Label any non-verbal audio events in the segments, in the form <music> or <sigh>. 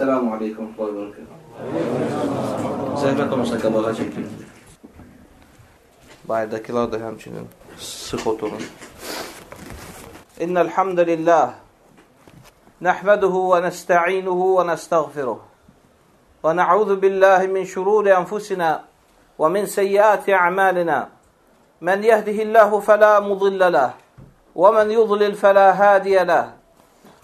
Selamun Aleyküm və Bərəkət. Zəhmət olmasa qabağa çəkin. Bayırdakılar da həmçinin sıx oturun. İnnəl hamdəlillah nəhməduhu və nəstə'inuhu və nəstəğfiruh və nə'udhu billahi min şururi anfusina və min seyyiati a'malina men yehdihillahu fela mudilla lah və men yudlil fela hadiya lah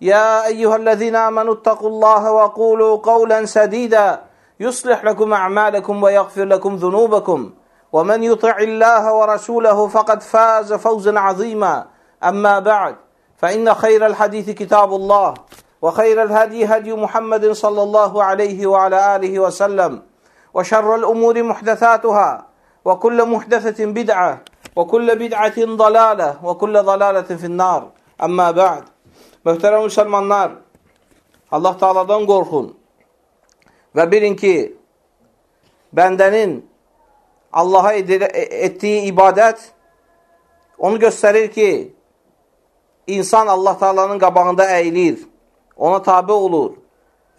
يا أيها الذين آمنوا اتقوا الله وقولوا قولا سديدا يصلح لكم أعمالكم ويغفر لكم ذنوبكم. ومن يطع الله ورسوله فقد فاز فوزا عظيما. أما بعد فإن خير الحديث كتاب الله وخير الهدي هدي محمد صلى الله عليه وعلى آله وسلم وشر الأمور محدثاتها وكل محدثة بدعة وكل بدعة ضلالة وكل ضلالة في النار. أما بعد Möhtərəm müsəlmanlar, Allah Taaladan qorxun və bilin ki, bəndənin Allaha etdiyi ibadət onu göstərir ki, insan Allah Taalanın qabağında əyilir, ona tabi olur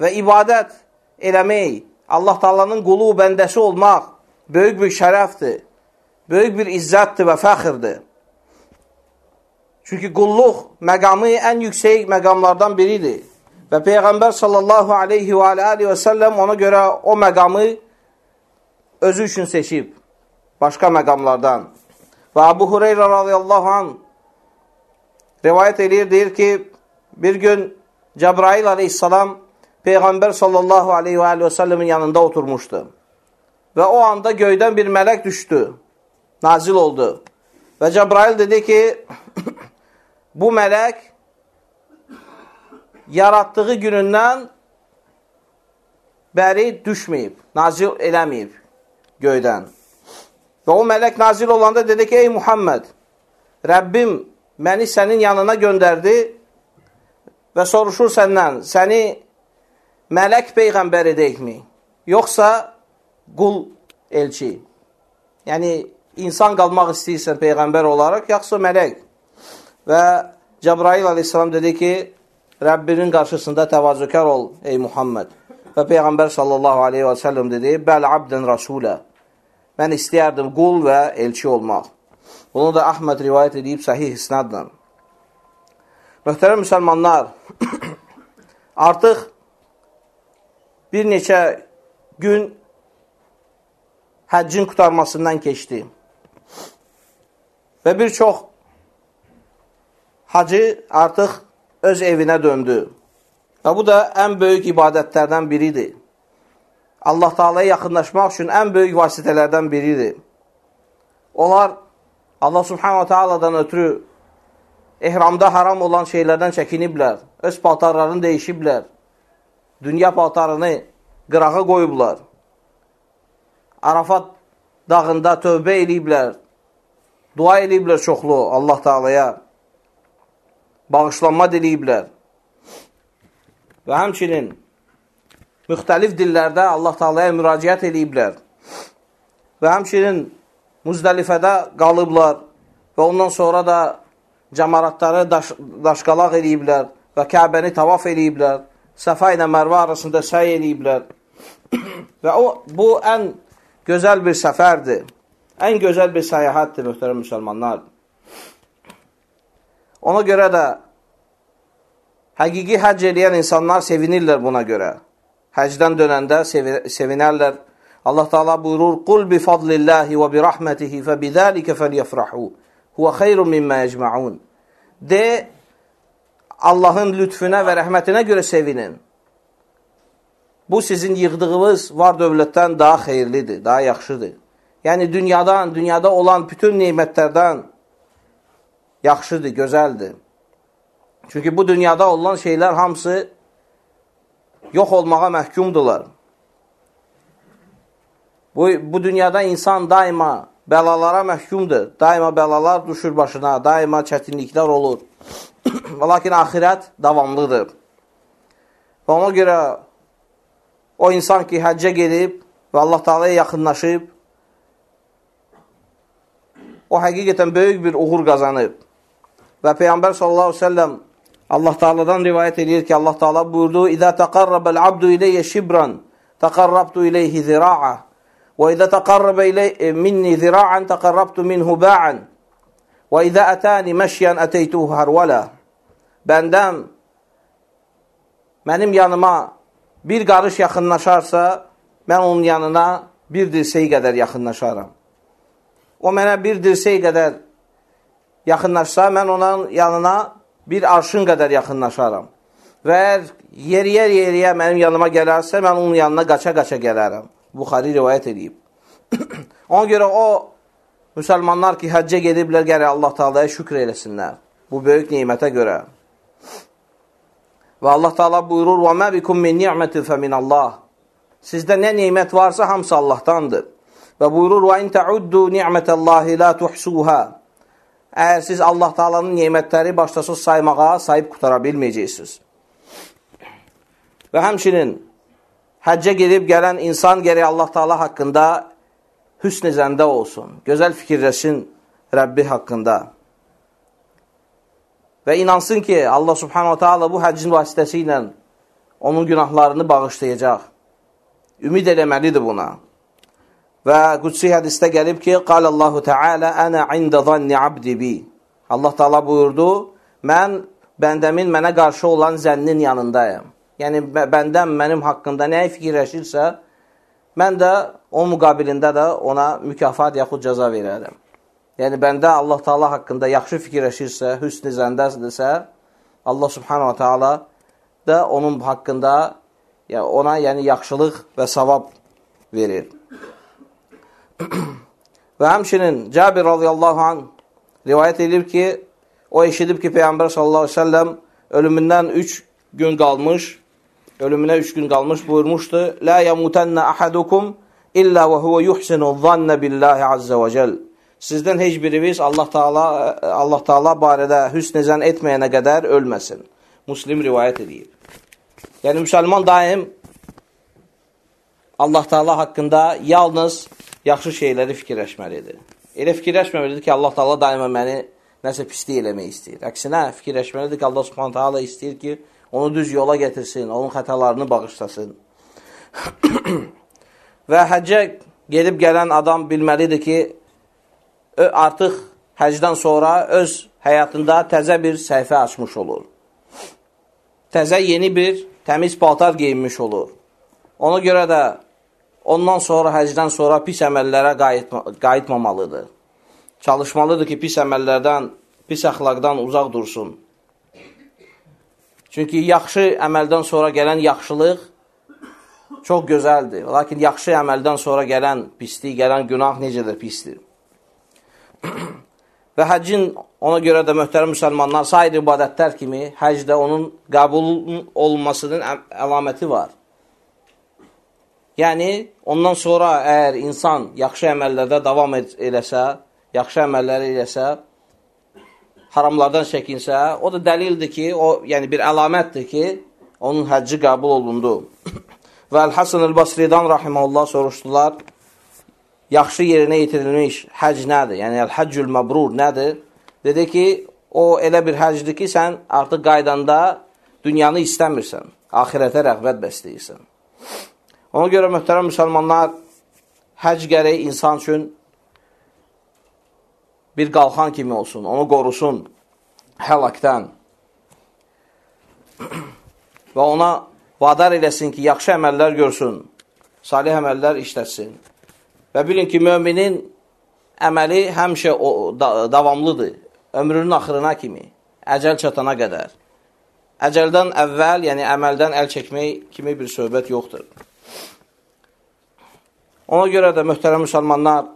və ibadət eləmək, Allah Taalanın qulu bəndəsi olmaq böyük bir şərəfdir, böyük bir izzətdir və fəxirdir. Çünki qulluq məqamı ən yüksək məqamlardan biridir. Və Peyğəmbər sallallahu aleyhi və aleyhi və səlləm ona görə o məqamı özü üçün seçib. Başqa məqamlardan. Və Abu Hureyra radiyallahu an rivayət edir, deyir ki, bir gün Cəbrail aleyhissalam Peyğəmbər sallallahu aleyhi və aleyhi və səlləmin yanında oturmuşdu. Və o anda göydən bir mələk düşdü, nazil oldu. Və Cəbrail dedi ki, bu mələk yaratdığı günündən bəri düşməyib, nazil eləməyib göydən. Və o mələk nazil olanda dedi ki, ey Muhammed, Rəbbim məni sənin yanına göndərdi və soruşur səndən, səni mələk peyğəmbər edəkmi, yoxsa qul elçi? Yəni, insan qalmaq istəyirsən peyğəmbər olaraq, yaxsa mələk? Və Cəbrail aleyhissalam dedi ki, Rəbbinin qarşısında təvazökar ol, ey Muhammed. Və Peyğəmbər sallallahu aleyhi və səlləm dedi, bəl abdən rasulə. Mən istəyərdim qul və elçi olmaq. Bunu da Ahməd rivayət edib səhih isnadla. Möhtərəm müsəlmanlar, <clears throat> artıq bir neçə gün həccin qutarmasından keçdi. Və bir çox hacı artıq öz evinə döndü. Və bu da ən böyük ibadətlərdən biridir. Allah Taala'ya yaxınlaşmaq üçün ən böyük vasitələrdən biridir. Onlar Allah Subhanahu Taala'dan ötürü ehramda haram olan şeylərdən çəkiniblər. Öz paltarlarını dəyişiblər. Dünya paltarını qırağa qoyublar. Arafat dağında tövbə eləyiblər. Dua eləyiblər çoxlu Allah Taala'ya bağışlanma diləyiblər. Və həmçinin müxtəlif dillərdə Allah Taalaya müraciət eləyiblər. Və həmçinin Muzdəlifədə qalıblar və ondan sonra da cəmaratları daş daşqalaq eləyiblər və Kəbəni tavaf eləyiblər. Səfa ilə Mərvə arasında səy eləyiblər. <coughs> və o bu ən gözəl bir səfərdir. Ən gözəl bir səyahətdir möhtərəm müsəlmanlar. Ona görə də həqiqi həcc eləyən insanlar sevinirlər buna görə. Həcdən dönəndə sevinərlər. Allah Taala buyurur: "Qul bi fadlillahi və bi rahmetihi fe bizalika felyefrahu. Huve hayrun mimma yecmaun." De Allahın lütfünə və rəhmətinə görə sevinin. Bu sizin yığdığınız var dövlətdən daha xeyirlidir, daha yaxşıdır. Yəni dünyadan, dünyada olan bütün nemətlərdən yaxşıdır, gözəldir. Çünki bu dünyada olan şeylər hamısı yox olmağa məhkumdurlar. Bu, bu dünyada insan daima bəlalara məhkumdur. Daima bəlalar düşür başına, daima çətinliklər olur. <clears throat> Lakin axirət davamlıdır. Və ona görə o insan ki, həccə gedib və Allah Taala'ya yaxınlaşıb, o həqiqətən böyük bir uğur qazanıb. Və Peyğəmbər sallallahu əleyhi və səlləm Allah Taala'dan rivayət edir ki, Allah Taala buyurdu: "İza taqarrabal abdu ileyye şibran, taqarrabtu ileyhi zira'a." وإذا تقرب إلي مني ذراعا تقربت منه باعا وإذا أتاني مشيا أتيته هرولا Bəndəm mənim yanıma bir qarış yaxınlaşarsa, mən onun yanına bir dirsey qədər yaxınlaşaram. O mənə bir dirsey qədər yaxınlaşsa, mən onun yanına bir arşın qədər yaxınlaşaram. Və əgər yeriyə-yeriyə mənim yanıma gələrsə, mən onun yanına qaça-qaça gələrəm. Buxari rivayət edib. <clears throat> Ona görə o müsəlmanlar ki, həccə gediblər, gərək Allah Taalaya şükr eləsinlər. Bu böyük nemətə görə. Və Allah Taala buyurur: "Və mə bikum min ni'mətin fəminallah." Sizdə nə nemət varsa hamısı Allahdandır. Və buyurur: "Və in ta'uddu ni'metallahi la tuhsuha." Əgər siz Allah Taala'nın nemətləri başlasız saymağa, sayıb qutara bilməyəcəksiniz. Və həmçinin həccə gedib gələn insan gərək Allah Taala haqqında hüsn zəndə olsun, gözəl fikirləşsin Rəbbi haqqında. Və inansın ki, Allah Subhanahu Taala bu həccin vasitəsi ilə onun günahlarını bağışlayacaq. Ümid eləməlidir buna. Və qudsi hədisdə gəlib ki, qal Allahu Teala ana ində zanni abdi bi. Allah Taala buyurdu, mən bəndəmin mənə qarşı olan zənnin yanındayım yəni bəndəm mənim haqqında nəyə fikirləşirsə, mən də o müqabilində də ona mükafat yaxud cəza verərəm. Yəni bəndə Allah Taala haqqında yaxşı fikirləşirsə, hüsn zəndədirsə, Allah Subhanahu Taala da onun haqqında yəni ona yəni yaxşılıq və savab verir. <clears throat> və həmçinin Cabir radiyallahu an rivayət edib ki, o eşidib ki, Peyğəmbər sallallahu əleyhi və səlləm ölümündən 3 gün qalmış ölümünə üç gün qalmış buyurmuşdu. La yamutənə ahadukum illa və huve yuhsinu zannə billahi azza və cəl. Sizdən heç biriniz Allah Taala Allah Taala barədə hüsn zənn etməyənə qədər ölməsin. Müslim rivayət edir. Yəni müsəlman daim Allah Taala haqqında yalnız yaxşı şeyləri fikirləşməlidir. Elə fikirləşməməlidir ki, Allah Taala daima məni nəsə pislik eləmək istəyir. Əksinə fikirləşməlidir ki, Allah Subhanahu taala istəyir ki, onu düz yola gətirsin, onun xətalarını bağışlasın. <coughs> Və həccə gedib gələn adam bilməlidir ki, artıq həcdən sonra öz həyatında təzə bir səhifə açmış olur. Təzə yeni bir təmiz paltar geyinmiş olur. Ona görə də ondan sonra, həcdən sonra pis əməllərə qayıtma, qayıtmamalıdır. Çalışmalıdır ki, pis əməllərdən, pis əxlaqdan uzaq dursun. Çünki yaxşı əməldən sonra gələn yaxşılıq çox gözəldir. Lakin yaxşı əməldən sonra gələn pislik, gələn günah necə də pisdir. <clears throat> Və həccin ona görə də möhtərəm müsəlmanlar sair ibadətlər kimi həcdə onun qəbul olunmasının əlaməti var. Yəni, ondan sonra əgər insan yaxşı əməllərdə davam eləsə, yaxşı əməlləri eləsə, haramlardan çəkinsə, o da dəlildir ki, o yəni bir əlamətdir ki, onun həcci qəbul olundu. <coughs> Və Əl-Hasan el-Basridan rahimehullah soruşdular, yaxşı yerinə yetirilmiş həc nədir? Yəni əl-həccül məbrur nədir? Dedi ki, o elə bir həcdir ki, sən artıq qaydanda dünyanı istəmirsən, axirətə rəğbət bəsləyirsən. Ona görə möhtərəm müsəlmanlar, həc gərək insan üçün bir qalxan kimi olsun, onu qorusun həlakdən <clears throat> və ona vadar eləsin ki, yaxşı əməllər görsün, salih əməllər işlətsin. Və bilin ki, möminin əməli həmişə o, da, davamlıdır, ömrünün axırına kimi, əcəl çatana qədər. Əcəldən əvvəl, yəni əməldən əl çəkmək kimi bir söhbət yoxdur. Ona görə də möhtərəm müsəlmanlar,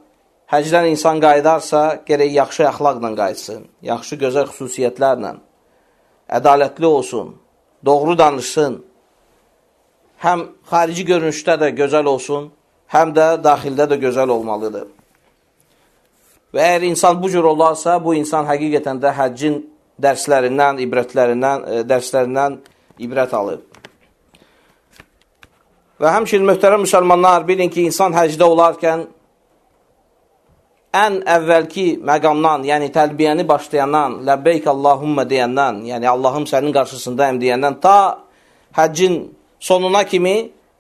həcdən insan qayıdarsa, gərək yaxşı əxlaqla qayıtsın, yaxşı gözəl xüsusiyyətlərlə, ədalətli olsun, doğru danışsın həm xarici görünüşdə də gözəl olsun, həm də daxildə də gözəl olmalıdır. Və əgər insan bu cür olarsa, bu insan həqiqətən də həccin dərslərindən, ibrətlərindən, e, dərslərindən ibrət alır. Və həmçinin möhtərəm müsəlmanlar bilin ki, insan həcdə olarkən ən əvvəlki məqamdan, yəni təlbiyəni başlayandan, ləbbeyk Allahumma deyəndən, yəni Allahım sənin qarşısındayım deyəndən ta həccin sonuna kimi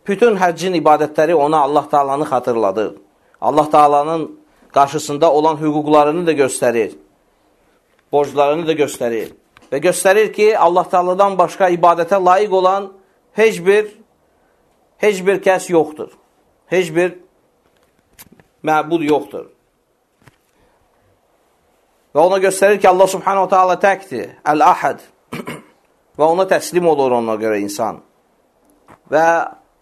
bütün həccin ibadətləri ona Allah Taalanı xatırladır. Allah Taalanın qarşısında olan hüquqlarını da göstərir. Borclarını da göstərir. Və göstərir ki, Allah Taaladan başqa ibadətə layiq olan heç bir heç bir kəs yoxdur. Heç bir məbud yoxdur. Və ona göstərir ki, Allah subhanahu ta'ala təkdir, əl-ahəd. <clears throat> və ona təslim olur ona görə insan. Və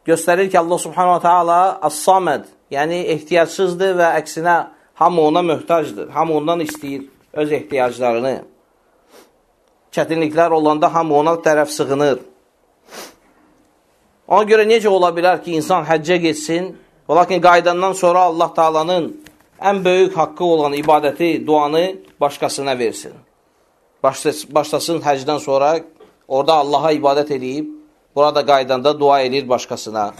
göstərir ki, Allah subhanahu ta'ala as-saməd, yəni ehtiyacsızdır və əksinə hamı ona möhtacdır. Hamı ondan istəyir öz ehtiyaclarını. Çətinliklər olanda hamı ona tərəf sığınır. Ona görə necə ola bilər ki, insan həccə getsin, lakin qaydandan sonra Allah Taalanın ən böyük haqqı olan ibadəti, duanı başqasına versin. Başlasın həcdən sonra orada Allaha ibadət edib, burada qaydanda dua edir başqasına.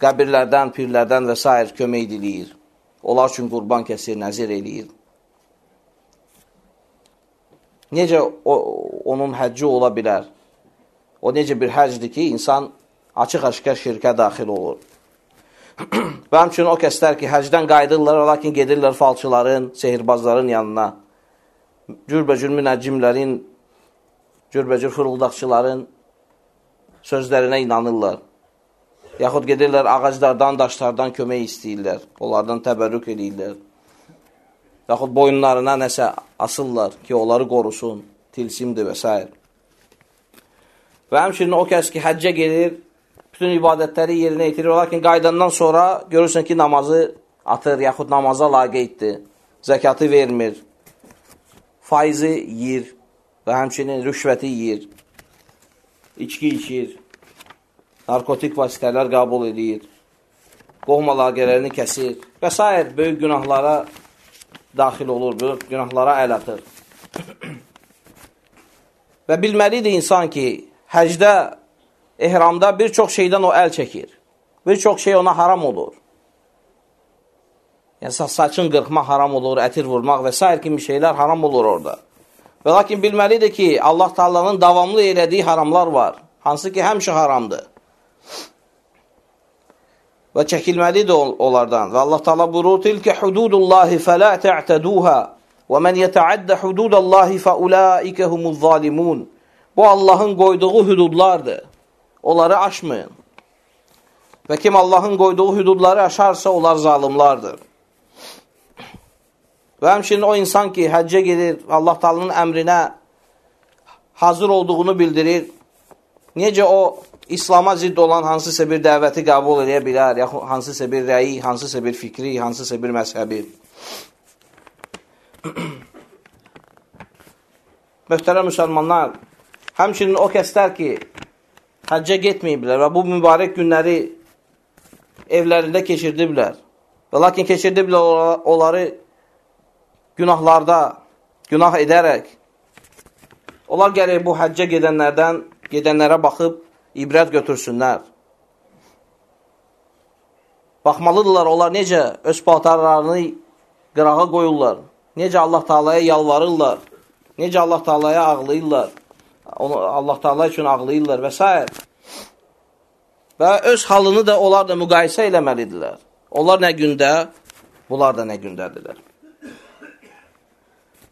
Qəbirlərdən, pirlərdən və s. kömək diləyir. Onlar üçün qurban kəsir, nəzir eləyir. Necə o, onun həcci ola bilər? O necə bir həcdir ki, insan açıq-aşkar şirkə daxil olur. <clears throat> Və həmçinin o kəslər ki, həcdən qayıdırlar, lakin gedirlər falçıların, sehirbazların yanına. Cürbəcür münəccimlərin, cürbəcür fırıldaqçıların sözlərinə inanırlar. Yaxud gedirlər ağaclardan, daşlardan kömək istəyirlər. Onlardan təbərrük edirlər. Yaxud boyunlarına nəsə asırlar ki, onları qorusun, tilsimdir və s. Və həmçinin o kəs ki, həccə gedir, bütün ibadətləri yerinə yetirir. Lakin qaydandan sonra görürsən ki, namazı atır, yaxud namaza laqeyddir, zəkatı vermir, faizi yiyir və həmçinin rüşvəti yiyir, içki içir, narkotik vasitələr qəbul edir, qohum əlaqələrini kəsir və s. böyük günahlara daxil olur, böyük günahlara əl atır. <clears throat> və bilməlidir insan ki, həcdə ehramda bir çox şeydən o əl çəkir. Bir çox şey ona haram olur. Yəni, saçın qırxma haram olur, ətir vurmaq və s. kimi şeylər haram olur orada. Və lakin bilməlidir ki, Allah Taala'nın davamlı elədiyi haramlar var. Hansı ki, həmişə haramdır. Və çəkilməlidir onlardan. Və Allah Taala buyurur: "Tilkə hududullahi fəla ta'taduha və men yeta'adda hududallahi fa ulaika humuz zalimun." Bu Allahın qoyduğu hüdudlardır. Onları aşmayın. Və kim Allahın qoyduğu hüdudları aşarsa, onlar zalimlardır. Və həmçinin o insan ki, həccə gedir, Allah talının əmrinə hazır olduğunu bildirir. Necə o, İslama zidd olan hansısa bir dəvəti qəbul edə bilər, yaxud hansısa bir rəyi, hansısa bir fikri, hansısa bir məzhəbi. <clears throat> Möhtərəm müsəlmanlar, həmçinin o kəslər ki, həccə getməyiblər və bu mübarək günləri evlərində keçirdiblər. Və lakin keçirdiblər onları günahlarda, günah edərək. Onlar gəlir bu həccə gedənlərdən, gedənlərə baxıb ibrət götürsünlər. Baxmalıdırlar, onlar necə öz paltarlarını qırağa qoyurlar, necə Allah Taalaya yalvarırlar, necə Allah Taalaya ağlayırlar Allah Taala üçün ağlayırlar və s. Və öz halını da onlar da müqayisə eləməlidirlər. Onlar nə gündə, bunlar da nə gündədirlər.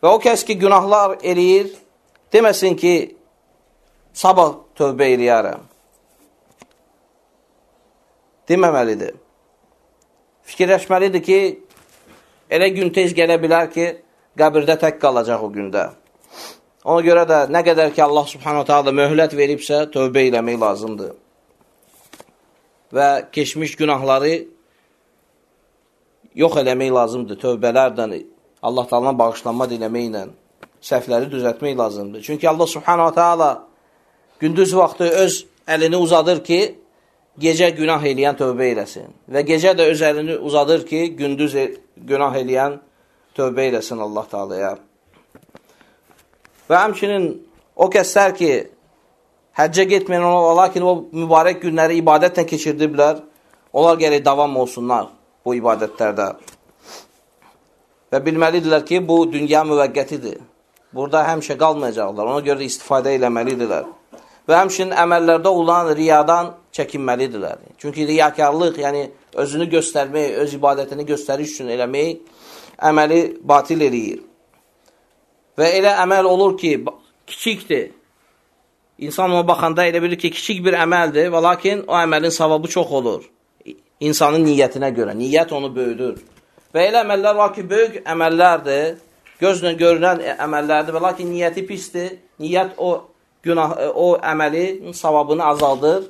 Və o kəs ki, günahlar eləyir, deməsin ki, sabah tövbə eləyərəm. Deməməlidir. Fikirləşməlidir ki, elə gün tez gələ bilər ki, qəbirdə tək qalacaq o gündə. Ona görə də nə qədər ki, Allah subhanahu ta'ala möhlət veribsə, tövbə eləmək lazımdır. Və keçmiş günahları yox eləmək lazımdır tövbələrdən, Allah ta'ala bağışlanma diləməklə, səhvləri düzətmək lazımdır. Çünki Allah subhanahu ta'ala gündüz vaxtı öz əlini uzadır ki, gecə günah eləyən tövbə eləsin. Və gecə də öz əlini uzadır ki, gündüz günah eləyən tövbə eləsin Allah Taala'ya. Və həmçinin o kəslər ki, həccə getməyən onlar, lakin o mübarək günləri ibadətlə keçirdiblər, onlar gələk davam olsunlar bu ibadətlərdə. Və bilməlidirlər ki, bu dünya müvəqqətidir. Burada həmişə qalmayacaqlar, ona görə də istifadə eləməlidirlər. Və həmçinin əməllərdə olan riyadan çəkinməlidirlər. Çünki riyakarlıq, yəni özünü göstərmək, öz ibadətini göstəriş üçün eləmək əməli batil eləyir. Və elə əməl olur ki, kiçikdir. İnsan ona baxanda elə bilir ki, kiçik bir əməldir və lakin o əməlin savabı çox olur. İnsanın niyyətinə görə. Niyyət onu böyüdür. Və elə əməllər var ki, böyük əməllərdir, gözlə görünən əməllərdir və lakin niyyəti pisdir. Niyyət o günah, o əməli savabını azaldır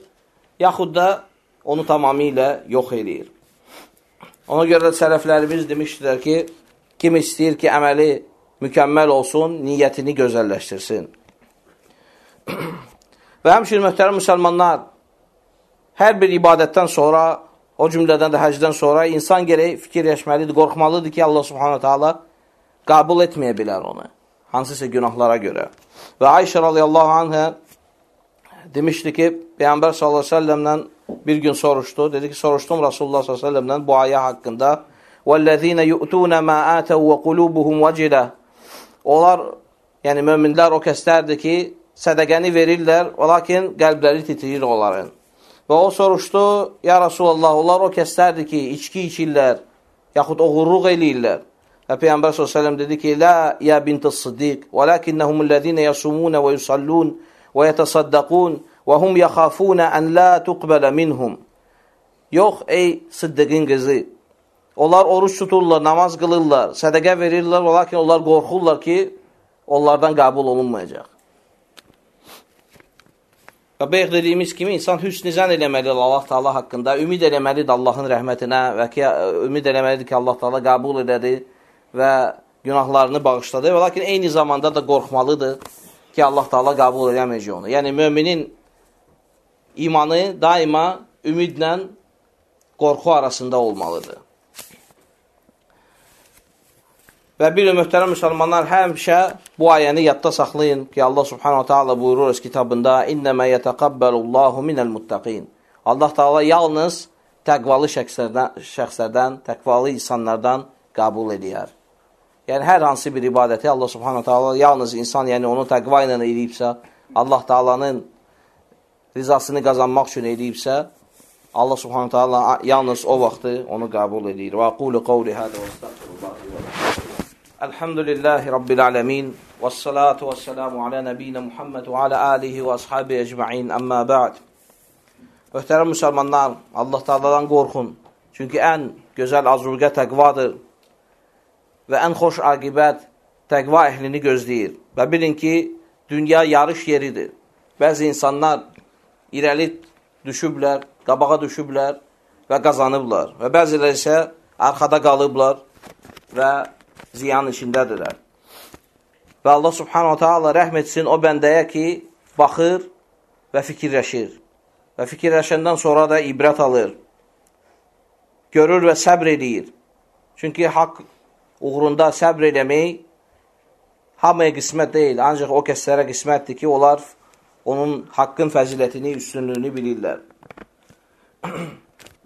yaxud da onu tamamilə yox eləyir. Ona görə də sələflərimiz demişdilər ki, kim istəyir ki, əməli mükəmməl olsun, niyyətini gözəlləşdirsin. <clears throat> Və həmçinin möhtərəm müsəlmanlar, hər bir ibadətdən sonra, o cümlədən də həcdən sonra insan gerək fikirləşməlidir, qorxmalıdır ki, Allah subhanətə Allah qəbul etməyə bilər onu, hansısa günahlara görə. Və Ayşə radiyallahu anhə demişdi ki, Peyğəmbər sallallahu əleyhi və səlləmdən bir gün soruşdu. Dedi ki, soruşdum Rasulullah sallallahu əleyhi və səlləmdən bu ayə haqqında. "Vellezina yu'tuna ma atau və qulubuhum vacila." Onlar, yəni möminlər o kəslərdir ki, sədaqəni verirlər, lakin qəlbləri titrir onların. Və o soruşdu: "Ya Rasulullah, onlar o kəslərdir ki, içki içirlər, yaxud oğurluq eləyirlər." Və Peyğəmbər s.ə.v dedi ki, Lə ya bintəs siddiq, və ləkinnəhumullədinə yəsumunə və yusallun və yətəsaddaqun və hum yəxafunə ən lə tuqbələ minhum. Yox, ey siddiqin qızı, onlar oruç tuturlar, namaz qılırlar, sədəqə verirlər, lakin onlar qorxurlar ki, onlardan qəbul olunmayacaq. Və bayaq dediyimiz kimi insan hüsn zən eləməlidir Allah Taala haqqında, ümid eləməlidir Allahın rəhmətinə və ki ümid eləməlidir ki, Allah Taala qəbul edədir və günahlarını bağışladı. Və lakin eyni zamanda da qorxmalıdır ki, Allah Taala qəbul edəməyəcək onu. Yəni möminin imanı daima ümidlə qorxu arasında olmalıdır. Və bir möhtərəm müsəlmanlar həmişə bu ayəni yadda saxlayın ki, Allah subhanahu taala buyurur öz kitabında: "İnnəmə yetəqəbbəlullahu minəl muttaqin." Allah Taala yalnız təqvalı şəxslərdən, şəxslərdən, təqvalı insanlardan qəbul edər. Yəni hər hansı bir ibadəti Allah Subhanahu taala yalnız insan, yəni onu təqva ilə edibsə, Allah Taala'nın rizasını qazanmaq üçün edibsə, Allah Subhanahu taala yalnız o vaxtı onu qəbul edir. Və qulu qawli hada və. Elhamdülillahi rabbil alamin və salatu və selamu ala nəbiyyina Muhammed və ala alihi və ashabi ecmaîn. Amma ba'd. Möhtərəm müsəlmanlar, Allah Taala'dan qorxun. Çünki ən gözəl azurqə təqvadır və ən xoş aqibət təqva əhlini gözləyir. Və bilin ki, dünya yarış yeridir. Bəzi insanlar irəli düşüblər, qabağa düşüblər və qazanıblar. Və bəzilər isə arxada qalıblar və ziyan içindədirlər. Və Allah subhanahu ta'ala rəhm etsin o bəndəyə ki, baxır və fikirləşir. Və fikirləşəndən sonra da ibrət alır. Görür və səbr edir. Çünki haqq uğrunda səbr eləmək hamıya qismət deyil, ancaq o kəslərə qismətdir ki, onlar onun haqqın fəzilətini, üstünlüyünü bilirlər. <clears throat>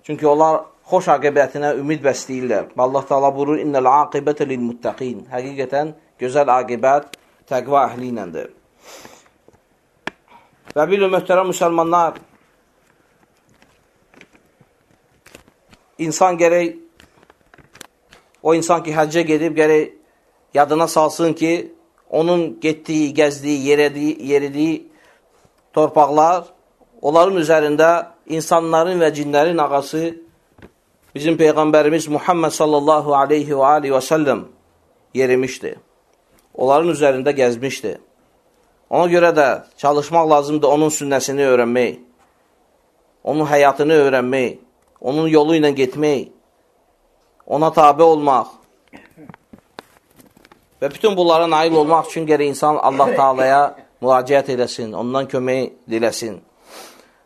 Çünki onlar xoş aqibətinə ümid bəsləyirlər. Allah Taala buyurur: "İnnel aqibete lil muttaqin." Həqiqətən gözəl aqibət təqva əhli iləndir. Və bilin möhtərəm müsəlmanlar, insan gərək o insan ki, həccə gedib, gərək yadına salsın ki, onun getdiyi, gəzdiyi, yerediyi, yeridiyi torpaqlar, onların üzərində insanların və cinlərin ağası bizim Peyğəmbərimiz Muhammed sallallahu aleyhi və aleyhi və səlləm yerimişdi. Onların üzərində gəzmişdi. Ona görə də çalışmaq lazımdır onun sünnəsini öyrənmək, onun həyatını öyrənmək, onun yolu ilə getmək, ona tabi olmaq və bütün bunlara nail olmaq üçün gərək insan Allah Taalaya müraciət eləsin, ondan kömək diləsin.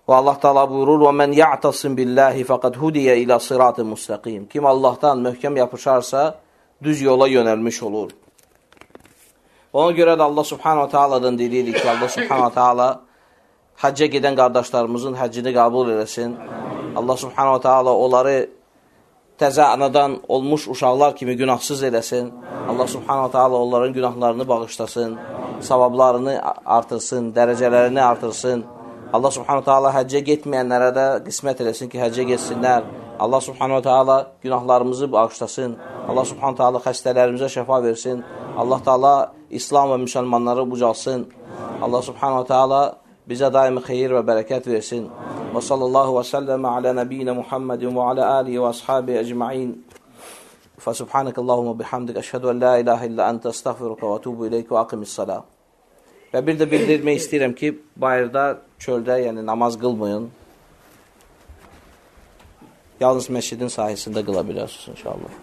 Və Allah Taala buyurur: "Və men ya'tasim billahi faqad hudiya ila siratin mustaqim." Kim Allahdan möhkəm yapışarsa, düz yola yönəlmiş olur. Ona görə də Allah Subhanahu Taala'dan deyirik ki, Allah Subhanahu Taala həcca gedən qardaşlarımızın həccini qəbul eləsin. Allah Subhanahu Taala onları təzə anadan olmuş uşaqlar kimi günahsız eləsin. Allah Subhanahu Taala onların günahlarını bağışlasın, savablarını artırsın, dərəcələrini artırsın. Allah subhanahu taala həccə getməyənlərə də qismət eləsin ki, həccə getsinlər. Allah subhanahu taala günahlarımızı bağışlasın. Allah subhanahu taala xəstələrimizə şəfa versin. Allah taala İslam və müsəlmanları bucalsın. Allah subhanahu taala bizə daimi xeyir və bərəkət versin. Və sallallahu və səlləmə alə nəbiyyinə Muhammedin və alə alihi və ashabi əcma'in. Fəsubhanəkəllahumə bihamdik. Əşhədu ən la ilahə illə əntə əstəğfiruqə və tubu iləyik və aqimis salam. Və bir də bildirmək istəyirəm ki, bayırda, çöldə, yəni namaz qılmayın. Yalnız məscidin sahəsində qıla bilərsiniz inşallah.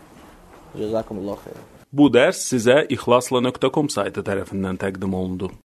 Cəzakumullah xeyr. Bu dərs sizə ixlasla.com saytı tərəfindən təqdim olundu.